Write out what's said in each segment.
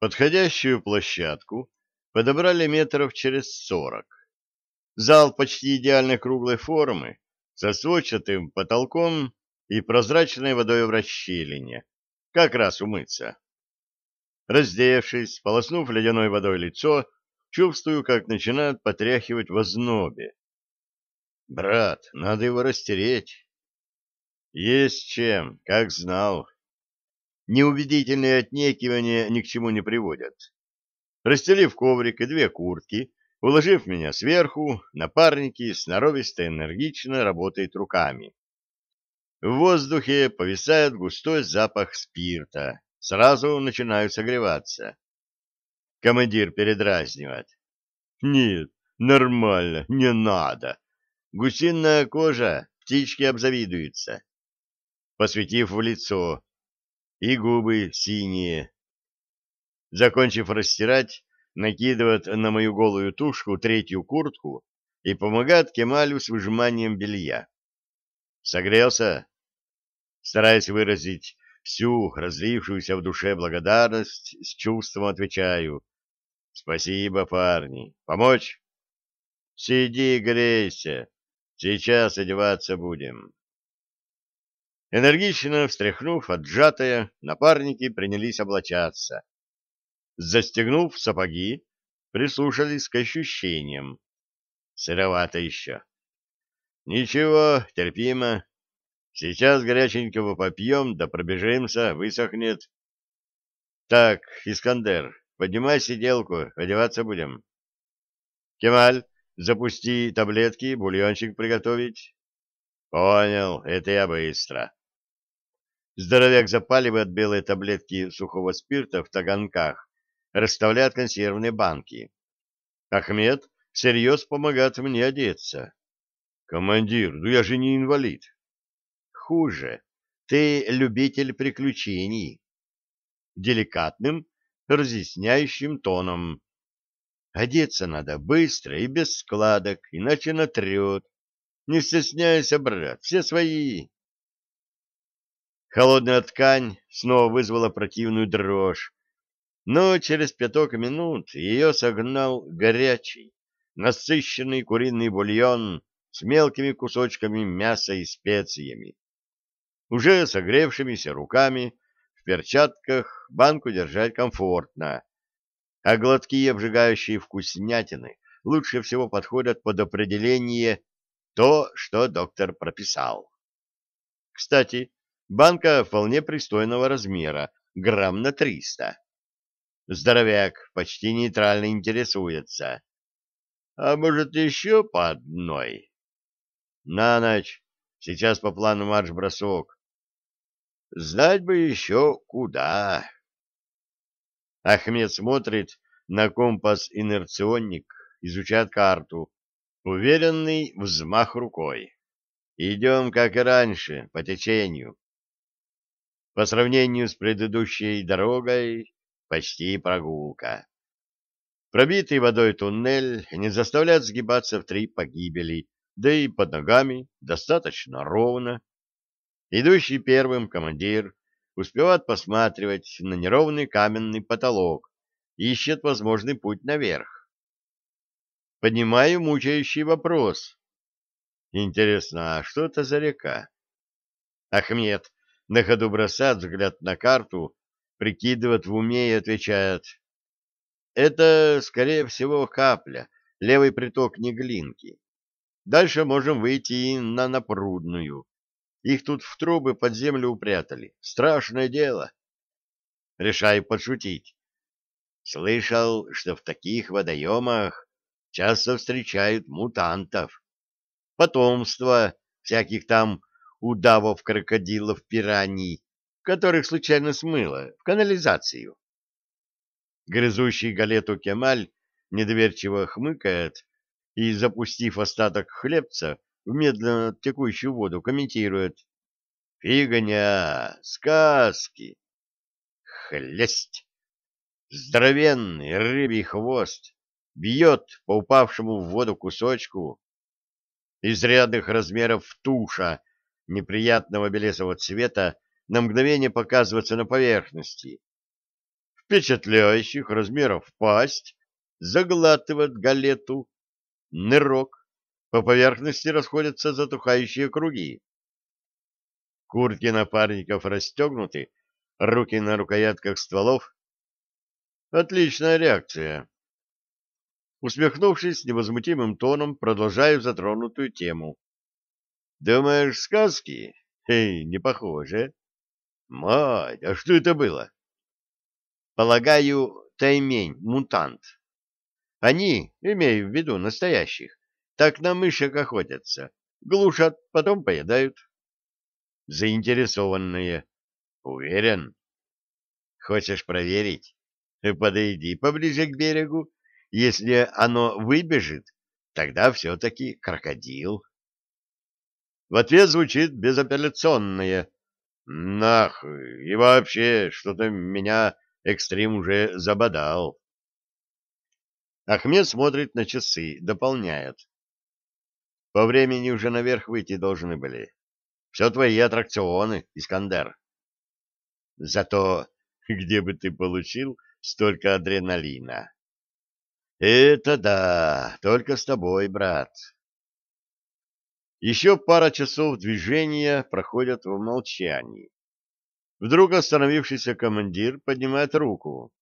Подходящую площадку подобрали метров через сорок. Зал почти идеальной круглой формы, со сводчатым потолком и прозрачной водой в расщелине. Как раз умыться. Раздевшись, полоснув ледяной водой лицо, чувствую, как начинает потряхивать в ознобе. Брат, надо его растереть. Есть чем, как знал. Неубедительные отнекивания ни к чему не приводят. Расстелив коврик и две куртки, уложив меня сверху, напарники сноровисто энергично работают руками. В воздухе повисает густой запах спирта. Сразу начинаю согреваться. Командир передразнивает. Нет, нормально, не надо. Гусиная кожа, птички обзавидуются. Посветив в лицо, и губы синие. Закончив растирать, накидывает на мою голую тушку третью куртку и помогает Кемалю с выжиманием белья. Согрелся? Стараясь выразить всю разлившуюся в душе благодарность, с чувством отвечаю. Спасибо, парни. Помочь? Сиди, грейся. Сейчас одеваться будем. Энергично встряхнув отжатое, напарники принялись облачаться. Застегнув сапоги, прислушались к ощущениям. Сыровато еще. Ничего, терпимо. Сейчас горяченького попьем, да пробежимся, высохнет. Так, Искандер, поднимай сиделку, одеваться будем. Кемаль, запусти таблетки, бульончик приготовить. Понял, это я быстро. Здоровяк запаливает белые таблетки сухого спирта в таганках, расставляет консервные банки. Ахмед всерьез помогает мне одеться. Командир, ну я же не инвалид. Хуже. Ты любитель приключений. Деликатным, разъясняющим тоном. Одеться надо быстро и без складок, иначе натрет. Не стесняйся, брат, все свои. Холодная ткань снова вызвала противную дрожь, но через пяток минут ее согнал горячий, насыщенный куриный бульон с мелкими кусочками мяса и специями. Уже согревшимися руками в перчатках банку держать комфортно, а глотки обжигающие вкуснятины лучше всего подходят под определение то, что доктор прописал. Кстати, банка вполне пристойного размера, грамм на триста. Здоровяк почти нейтрально интересуется. А может, еще по одной? На ночь. Сейчас по плану марш-бросок. Знать бы еще куда. Ахмед смотрит на компас-инерционник, изучает карту. Уверенный взмах рукой. Идем, как и раньше, по течению. По сравнению с предыдущей дорогой, почти прогулка. Пробитый водой туннель не заставляет сгибаться в три погибели, да и под ногами достаточно ровно. Идущий первым командир успевает посматривать на неровный каменный потолок и ищет возможный путь наверх. Поднимаю мучающий вопрос. Интересно, а что это за река? Ахмед на ходу бросает взгляд на карту, прикидывает в уме и отвечает. Это, скорее всего, капля, левый приток Неглинки. Дальше можем выйти и на Напрудную. Их тут в трубы под землю упрятали. Страшное дело. Решаю подшутить. Слышал, что в таких водоемах часто встречают мутантов, потомство всяких там удавов, крокодилов, пираний, которых случайно смыло в канализацию. Грызущий галету Кемаль недоверчиво хмыкает и, запустив остаток хлебца в медленно текущую воду, комментирует. «Фигня! Сказки!» Хлесть! Здоровенный рыбий хвост бьет по упавшему в воду кусочку. Изрядных размеров туша неприятного белесого цвета на мгновение показывается на поверхности. впечатляющих размеров пасть заглатывает галету, нырок, по поверхности расходятся затухающие круги. Куртки напарников расстегнуты, руки на рукоятках стволов. Отличная реакция. Усмехнувшись невозмутимым тоном, продолжаю затронутую тему. Думаешь, сказки? Эй, не похоже. Мать, а что это было? Полагаю, таймень, мутант. Они, имею в виду настоящих, так на мышек охотятся, глушат, потом поедают. Заинтересованные. Уверен? Хочешь проверить? Подойди поближе к берегу. Если оно выбежит, тогда все-таки крокодил. В ответ звучит безапелляционное. Нах, и вообще, что-то меня экстрим уже забодал. Ахмед смотрит на часы, дополняет. По времени уже наверх выйти должны были. Все твои аттракционы, Искандер. Зато где бы ты получил столько адреналина? Это да, только с тобой, брат. Еще пара часов движения проходят в молчании. Вдруг остановившийся командир поднимает руку.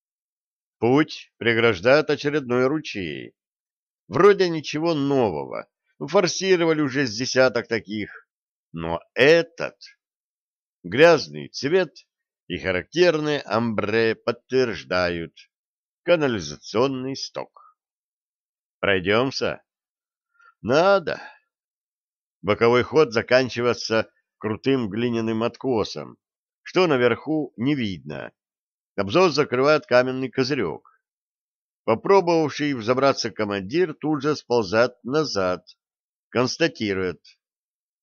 Путь преграждает очередной ручей. Вроде ничего нового. Форсировали уже с десяток таких. Но этот... Грязный цвет и характерные амбре подтверждают канализационный сток. Пройдемся? Надо. Боковой ход заканчивается крутым глиняным откосом, что наверху не видно. Обзор закрывает каменный козырек. Попробовавший взобраться командир тут же сползает назад, констатирует,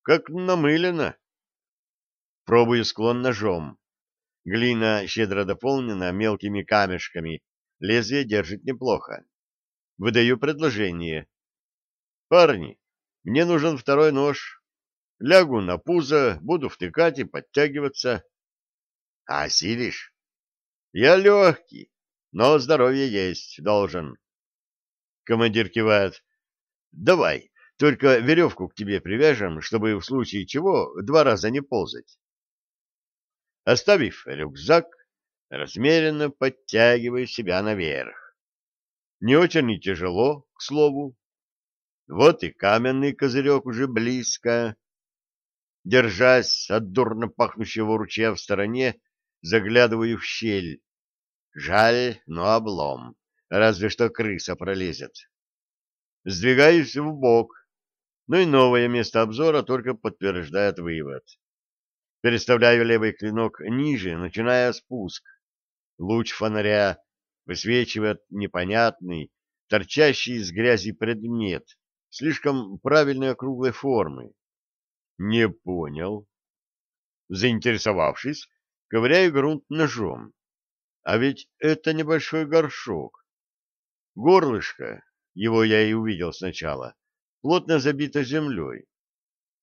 как намылено. Пробую склон ножом. Глина щедро дополнена мелкими камешками, лезвие держит неплохо. Выдаю предложение. Парни, мне нужен второй нож. Лягу на пузо, буду втыкать и подтягиваться. А осилишь? Я легкий, но здоровье есть должен. Командир кивает. Давай, только веревку к тебе привяжем, чтобы в случае чего два раза не ползать. Оставив рюкзак, размеренно подтягиваю себя наверх. Не очень и тяжело, к слову. Вот и каменный козырек уже близко. Держась от дурно пахнущего ручья в стороне, заглядываю в щель. Жаль, но облом. Разве что крыса пролезет. Сдвигаюсь в бок, но и новое место обзора только подтверждает вывод. Переставляю левый клинок ниже, начиная спуск. Луч фонаря высвечивает непонятный, торчащий из грязи предмет, слишком правильной округлой формы. Не понял. Заинтересовавшись, ковыряю грунт ножом. А ведь это небольшой горшок. Горлышко, его я и увидел сначала, плотно забито землей.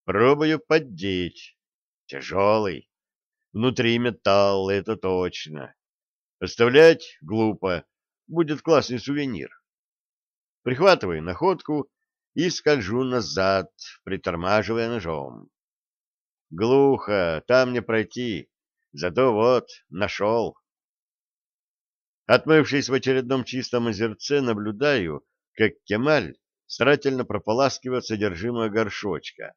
Пробую поддеть. Тяжелый. Внутри металл, это точно. Оставлять глупо. Будет классный сувенир. Прихватываю находку и скольжу назад, притормаживая ножом. Глухо, там не пройти, зато вот, нашел. Отмывшись в очередном чистом озерце, наблюдаю, как Кемаль старательно прополаскивает содержимое горшочка.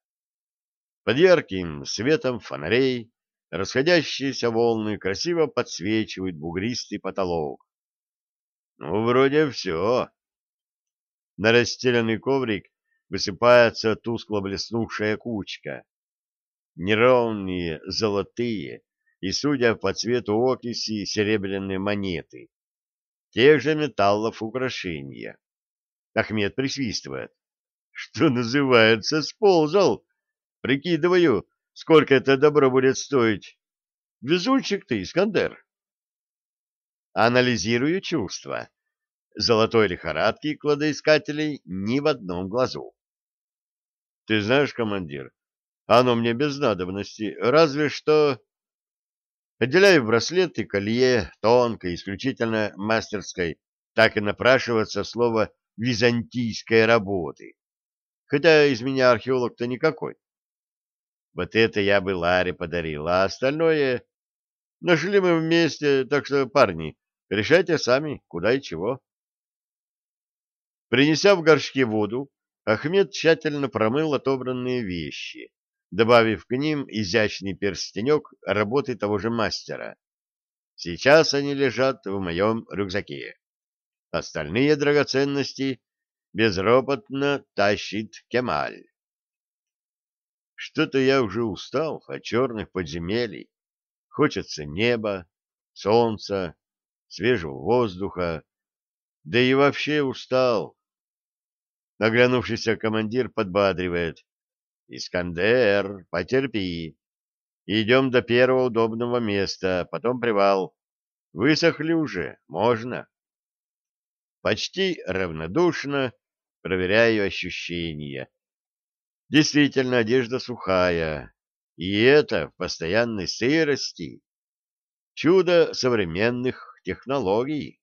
Под ярким светом фонарей расходящиеся волны красиво подсвечивают бугристый потолок. Ну, вроде все. На расстеленный коврик высыпается тускло блеснувшая кучка. Неровные, золотые и, судя по цвету окиси, серебряные монеты. Тех же металлов украшения. Ахмед присвистывает. Что называется, сползал. Прикидываю, сколько это добро будет стоить. Везунчик ты, Искандер. Анализирую чувства золотой лихорадки кладоискателей ни в одном глазу. Ты знаешь, командир, оно мне без надобности, разве что... Отделяю браслет и колье тонкой, исключительно мастерской, так и напрашивается слово «византийской работы». Хотя из меня археолог-то никакой. Вот это я бы Ларе подарил, а остальное... Нашли мы вместе, так что, парни, решайте сами, куда и чего. Принеся в горшке воду, Ахмед тщательно промыл отобранные вещи, добавив к ним изящный перстенек работы того же мастера. Сейчас они лежат в моем рюкзаке. Остальные драгоценности безропотно тащит Кемаль. Что-то я уже устал от черных подземелий. Хочется неба, солнца, свежего воздуха, да и вообще устал. Наглянувшийся командир подбадривает. «Искандер, потерпи. Идем до первого удобного места, потом привал. Высохли уже, можно». Почти равнодушно проверяю ощущения. Действительно, одежда сухая, и это в постоянной сырости. Чудо современных технологий.